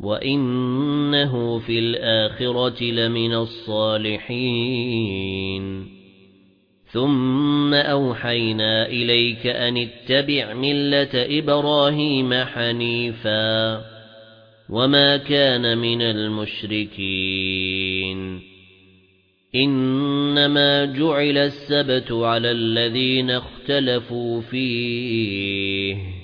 وَإِنَّهُ فِي الْآخِرَةِ لَمِنَ الصَّالِحِينَ ثُمَّ أَوْحَيْنَا إِلَيْكَ أَنِ اتَّبِعْ مِلَّةَ إِبْرَاهِيمَ حَنِيفًا وَمَا كَانَ مِنَ الْمُشْرِكِينَ إِنَّمَا جُعِلَ السَّبْتُ عَلَى الَّذِينَ اخْتَلَفُوا فِيهِ